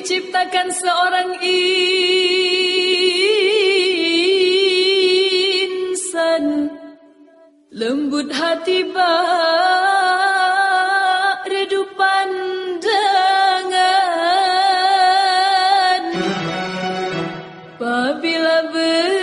diciptakan seorang insan. Lembut hati bak redu pandangan Apabila berkata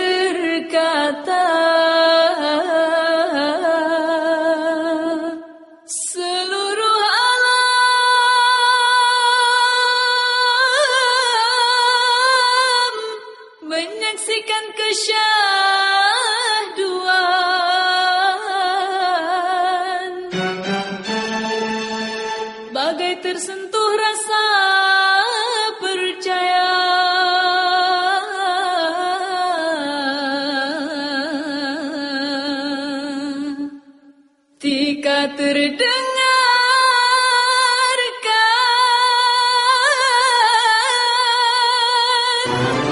tersentuh rasa percaya Tika terdengar Thank.